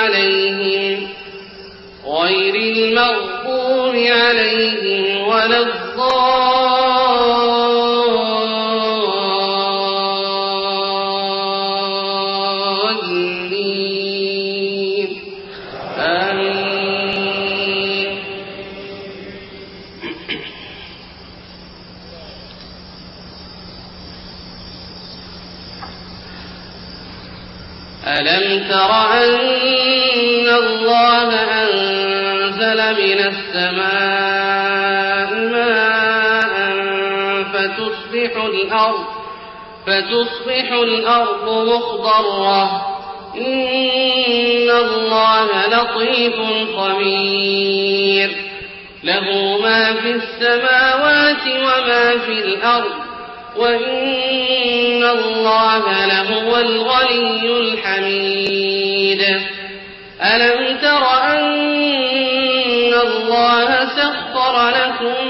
عليهم غير المغضوب عليهم ولا الضالين. آمين. ألم تر أن فتصبح الأرض فتصبح الأرض مخضرة. إن الله لطيف خبير. له ما في السماوات وما في الأرض وإن الله لهو الغني الحميد. ألم تر أن الله سخر لكم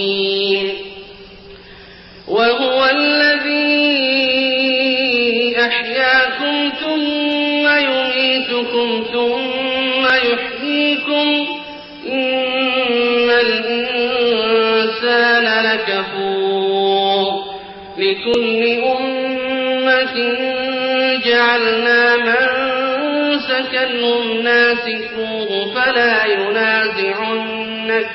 يميتكم ثم يحييكم إن الإنسان لكفور لكل أمة جعلنا منسكا هم ناسكوه فلا ينازعنك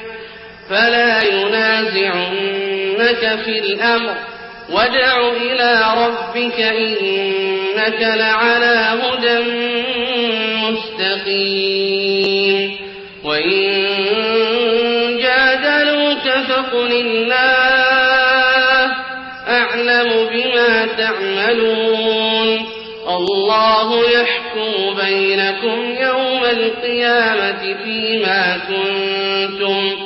فلا ينازعنك في الأمر. وادع إلى ربك إنك لعلى هدى مستقيم. وإن جادلوك فقل الله أعلم بما تعملون. الله يحكم بينكم يوم القيامة فيما كنتم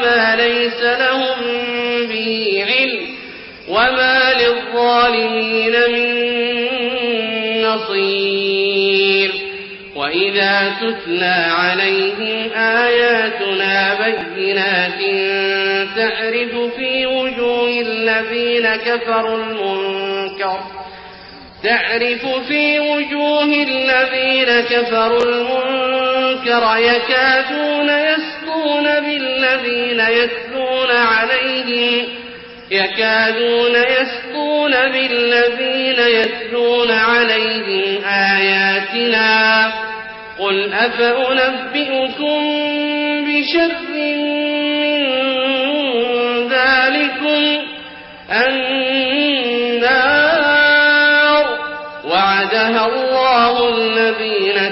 وما ليس لهم به علم وما للظالمين من نصير. وإذا تتلى عليهم آياتنا بينات تعرف في وجوه الذين كفروا المنكر تعرف في وجوه الذين كفروا المنكر يكادون يسطون بالذين يتلون عليهم يكادون يسطون بالذين يتلون عليهم آياتنا. قل أفأنبئكم بشر من ذلكم؟ النار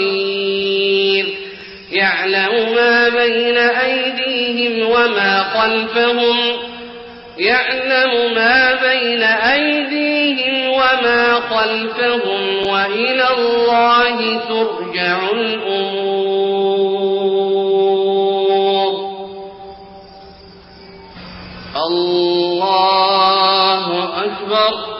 بصير يعلم ما بين أيديهم وما خلفهم. يعلم ما بين أيديهم وما خلفهم. وإلى الله ترجع الأمور. الله أكبر.